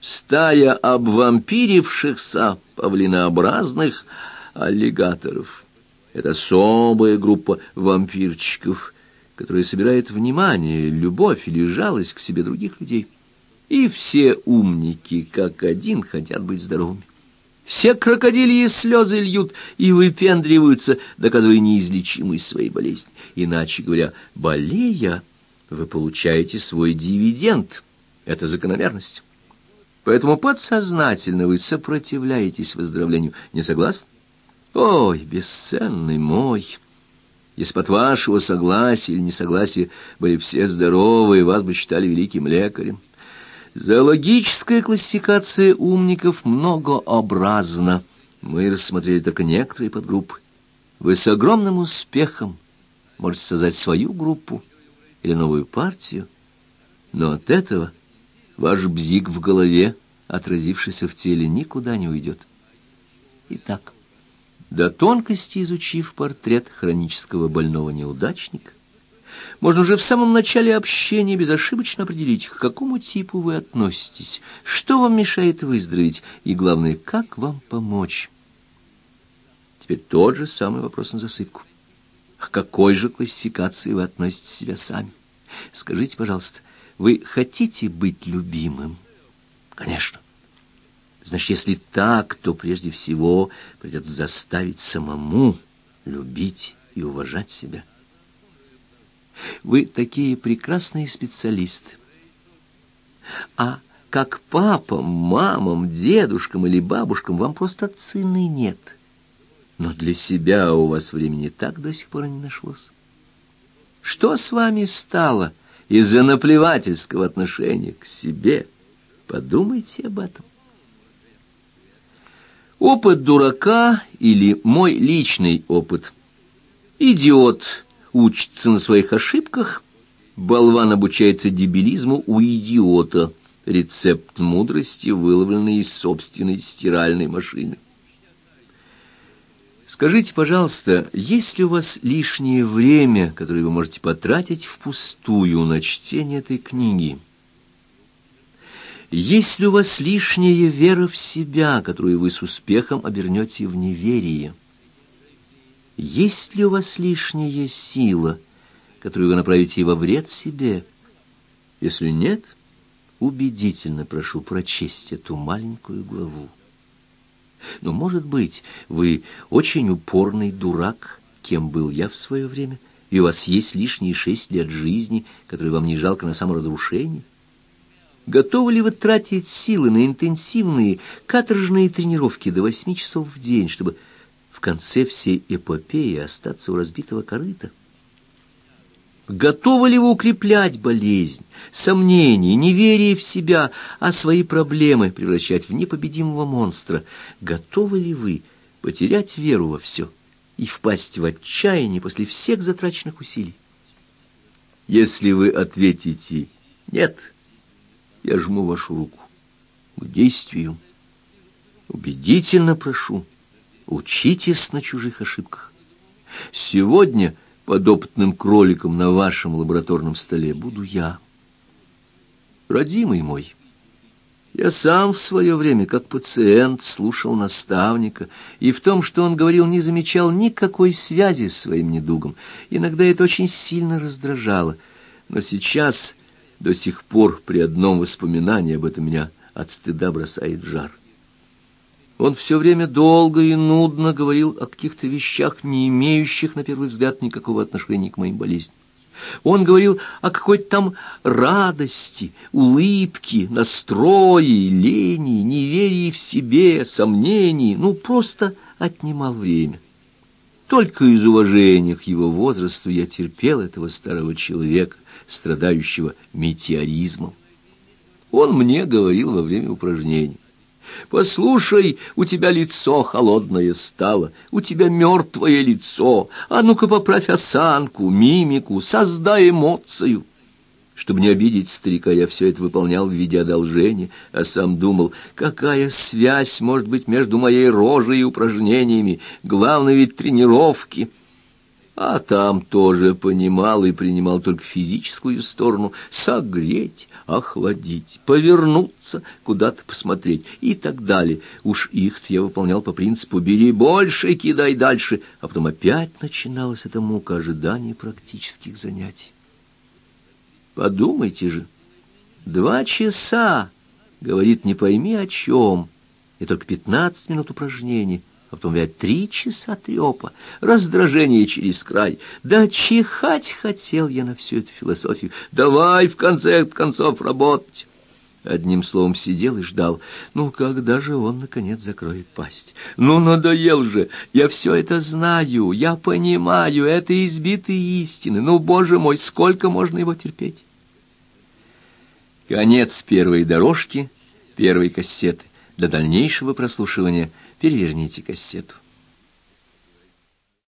стая обвампирившихся павлинообразных аллигаторов. Это особая группа вампирчиков, которая собирает внимание, любовь или жалость к себе других людей. И все умники, как один, хотят быть здоровыми. Все крокодильи слезы льют и выпендриваются, доказывая неизлечимость своей болезни. Иначе говоря, болея, вы получаете свой дивиденд. Это закономерность. Поэтому подсознательно вы сопротивляетесь выздоровлению. Не согласны? Ой, бесценный мой! Если под вашего согласия или несогласия были все здоровы, вас бы считали великим лекарем. Зоологическая классификация умников многообразна. Мы рассмотрели только некоторые подгруппы. Вы с огромным успехом можете создать свою группу, или новую партию, но от этого ваш бзик в голове, отразившийся в теле, никуда не уйдет. Итак, до тонкости изучив портрет хронического больного неудачника, можно уже в самом начале общения безошибочно определить, к какому типу вы относитесь, что вам мешает выздороветь и, главное, как вам помочь. Теперь тот же самый вопрос на засыпку. К какой же классификации вы относите себя сами? Скажите, пожалуйста, вы хотите быть любимым? Конечно. Значит, если так, то прежде всего придется заставить самому любить и уважать себя. Вы такие прекрасные специалисты. А как папам, мамам, дедушкам или бабушкам вам просто цены нет. Но для себя у вас времени так до сих пор не нашлось. Что с вами стало из-за наплевательского отношения к себе? Подумайте об этом. Опыт дурака или мой личный опыт. Идиот учится на своих ошибках, болван обучается дебилизму у идиота. Рецепт мудрости, выловленный из собственной стиральной машины. Скажите, пожалуйста, есть ли у вас лишнее время, которое вы можете потратить впустую на чтение этой книги? Есть ли у вас лишняя вера в себя, которую вы с успехом обернете в неверие? Есть ли у вас лишняя сила, которую вы направите во вред себе? Если нет, убедительно прошу прочесть эту маленькую главу. Но, может быть, вы очень упорный дурак, кем был я в свое время, и у вас есть лишние шесть лет жизни, которые вам не жалко на саморазрушение? Готовы ли вы тратить силы на интенсивные каторжные тренировки до восьми часов в день, чтобы в конце всей эпопеи остаться у разбитого корыта? Готовы ли вы укреплять болезнь, сомнения, неверие в себя, а свои проблемы превращать в непобедимого монстра? Готовы ли вы потерять веру во все и впасть в отчаяние после всех затраченных усилий? Если вы ответите «нет», я жму вашу руку. К действию. Убедительно прошу, учитесь на чужих ошибках. Сегодня подопытным кроликом на вашем лабораторном столе буду я. Родимый мой, я сам в свое время, как пациент, слушал наставника, и в том, что он говорил, не замечал никакой связи с своим недугом. Иногда это очень сильно раздражало. Но сейчас до сих пор при одном воспоминании об этом меня от стыда бросает жар. Он все время долго и нудно говорил о каких-то вещах, не имеющих, на первый взгляд, никакого отношения к моим болезням. Он говорил о какой-то там радости, улыбке, настрое, лени, неверии в себе, сомнении, ну, просто отнимал время. Только из уважения к его возрасту я терпел этого старого человека, страдающего метеоризмом. Он мне говорил во время упражнений. «Послушай, у тебя лицо холодное стало, у тебя мертвое лицо, а ну-ка поправь осанку, мимику, создай эмоцию». Чтобы не обидеть старика, я все это выполнял в виде одолжения, а сам думал, какая связь может быть между моей рожей и упражнениями, главное ведь тренировки — а там тоже понимал и принимал только физическую сторону — согреть, охладить, повернуться, куда-то посмотреть и так далее. Уж их я выполнял по принципу «бери больше, кидай дальше», а потом опять начиналась эта мука ожидания практических занятий. Подумайте же, два часа, говорит, не пойми о чем, и только пятнадцать минут упражнений — а потом опять три часа трепа, раздражение через край. Да чихать хотел я на всю эту философию. Давай, в конце концов, работать. Одним словом, сидел и ждал. Ну, когда же он, наконец, закроет пасть? Ну, надоел же! Я все это знаю, я понимаю, это избитые истины. Ну, боже мой, сколько можно его терпеть? Конец первой дорожки, первой кассеты. Для дальнейшего прослушивания переверните кассету.